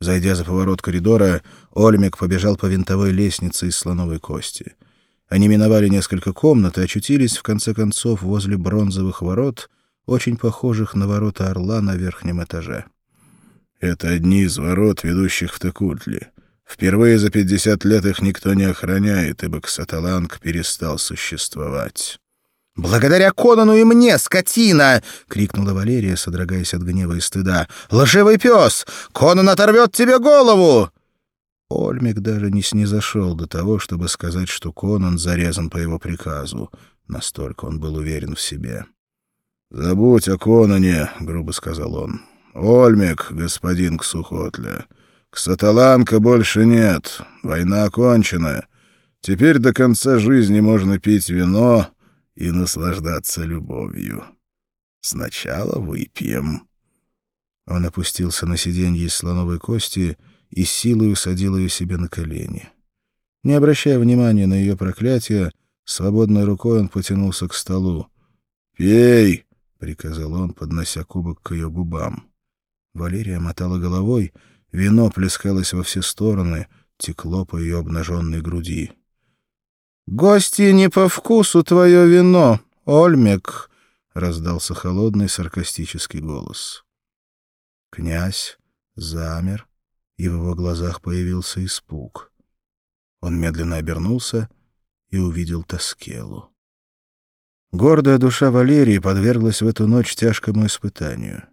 Зайдя за поворот коридора, Ольмик побежал по винтовой лестнице из слоновой кости. Они миновали несколько комнат и очутились, в конце концов, возле бронзовых ворот, очень похожих на ворота Орла на верхнем этаже. «Это одни из ворот, ведущих в Текутли. Впервые за пятьдесят лет их никто не охраняет, ибо Ксаталанг перестал существовать». «Благодаря Конану и мне, скотина!» — крикнула Валерия, содрогаясь от гнева и стыда. «Лживый пес! Конан оторвет тебе голову!» Ольмик даже не снизошел до того, чтобы сказать, что Конан зарезан по его приказу. Настолько он был уверен в себе. «Забудь о Конане», — грубо сказал он. «Ольмик, господин Ксухотля, Ксаталанка больше нет, война окончена. Теперь до конца жизни можно пить вино и наслаждаться любовью. Сначала выпьем». Он опустился на сиденье из слоновой кости и силой усадил ее себе на колени. Не обращая внимания на ее проклятие, свободной рукой он потянулся к столу. «Пей!» — приказал он, поднося кубок к ее губам. Валерия мотала головой, вино плескалось во все стороны, текло по ее обнаженной груди. «Гости не по вкусу твое вино, Ольмек!» — раздался холодный саркастический голос. Князь замер, и в его глазах появился испуг. Он медленно обернулся и увидел Тоскелу. Гордая душа Валерии подверглась в эту ночь тяжкому испытанию.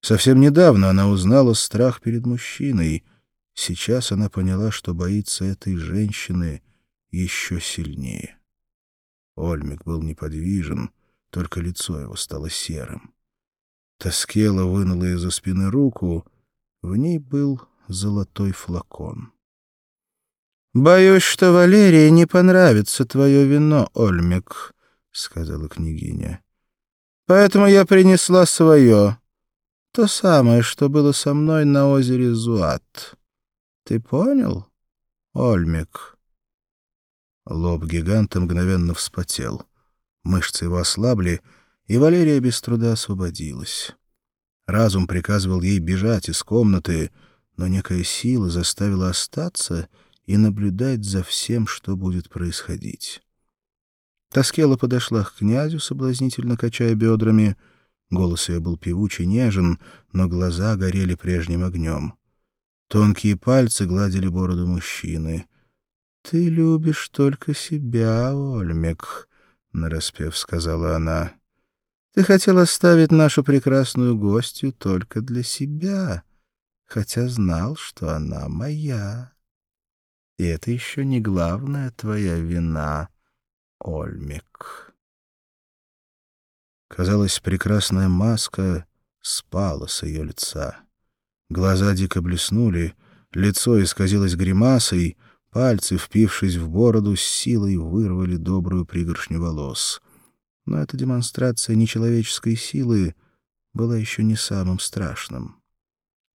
Совсем недавно она узнала страх перед мужчиной. Сейчас она поняла, что боится этой женщины еще сильнее. Ольмик был неподвижен, только лицо его стало серым. Тоскела вынула из-за спины руку, в ней был золотой флакон. «Боюсь, что Валерии не понравится твое вино, Ольмик», — сказала княгиня. «Поэтому я принесла свое, то самое, что было со мной на озере Зуат. Ты понял, Ольмик?» Лоб гиганта мгновенно вспотел. Мышцы его ослабли, и Валерия без труда освободилась. Разум приказывал ей бежать из комнаты, но некая сила заставила остаться и наблюдать за всем, что будет происходить. Тоскела подошла к князю, соблазнительно качая бедрами. Голос ее был певучий, нежен, но глаза горели прежним огнем. Тонкие пальцы гладили бороду мужчины. — Ты любишь только себя, Ольмек, — нараспев сказала она. — Ты хотел оставить нашу прекрасную гостью только для себя хотя знал, что она моя. И это еще не главная твоя вина, Ольмик. Казалось, прекрасная маска спала с ее лица. Глаза дико блеснули, лицо исказилось гримасой, пальцы, впившись в бороду, с силой вырвали добрую пригоршню волос. Но эта демонстрация нечеловеческой силы была еще не самым страшным.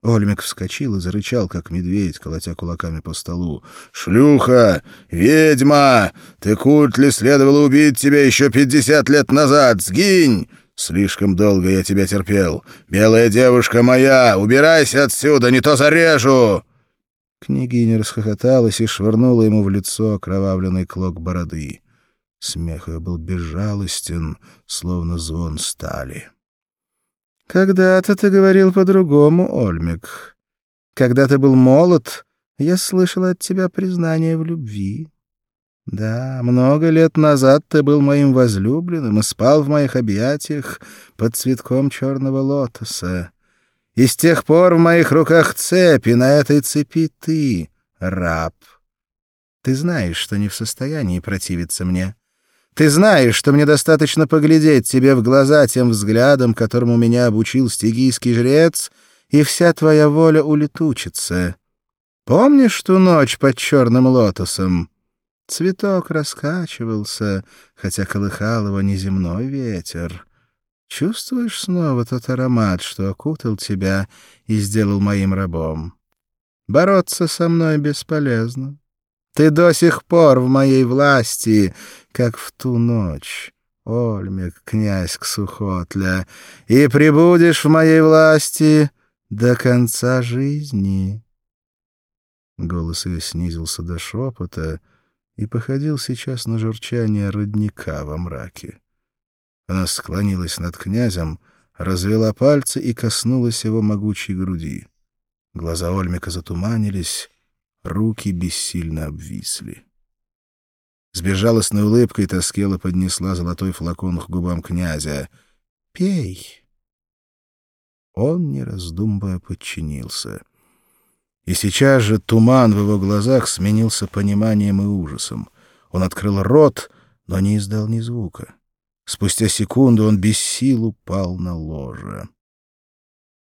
Ольмик вскочил и зарычал, как медведь, колотя кулаками по столу. «Шлюха! Ведьма! Ты Культли следовало убить тебя еще пятьдесят лет назад! Сгинь! Слишком долго я тебя терпел! Белая девушка моя! Убирайся отсюда, не то зарежу!» Княгиня расхохоталась и швырнула ему в лицо окровавленный клок бороды. Смех ее был безжалостен, словно звон стали. «Когда-то ты говорил по-другому, Ольмик. Когда ты был молод, я слышал от тебя признание в любви. Да, много лет назад ты был моим возлюбленным и спал в моих объятиях под цветком черного лотоса. И с тех пор в моих руках цепи, на этой цепи ты, раб. Ты знаешь, что не в состоянии противиться мне». Ты знаешь, что мне достаточно поглядеть тебе в глаза тем взглядом, которому меня обучил стигийский жрец, и вся твоя воля улетучится. Помнишь ту ночь под черным лотосом? Цветок раскачивался, хотя колыхал его неземной ветер. Чувствуешь снова тот аромат, что окутал тебя и сделал моим рабом? Бороться со мной бесполезно. Ты до сих пор в моей власти, как в ту ночь, Ольмик, князь Ксухотля, и прибудешь в моей власти до конца жизни. Голос ее снизился до шепота и походил сейчас на журчание родника во мраке. Она склонилась над князем, развела пальцы и коснулась его могучей груди. Глаза Ольмика затуманились, руки бессильно обвисли. С улыбкой Тоскела поднесла золотой флакон к губам князя. «Пей!» Он, не раздумывая, подчинился. И сейчас же туман в его глазах сменился пониманием и ужасом. Он открыл рот, но не издал ни звука. Спустя секунду он без сил упал на ложе.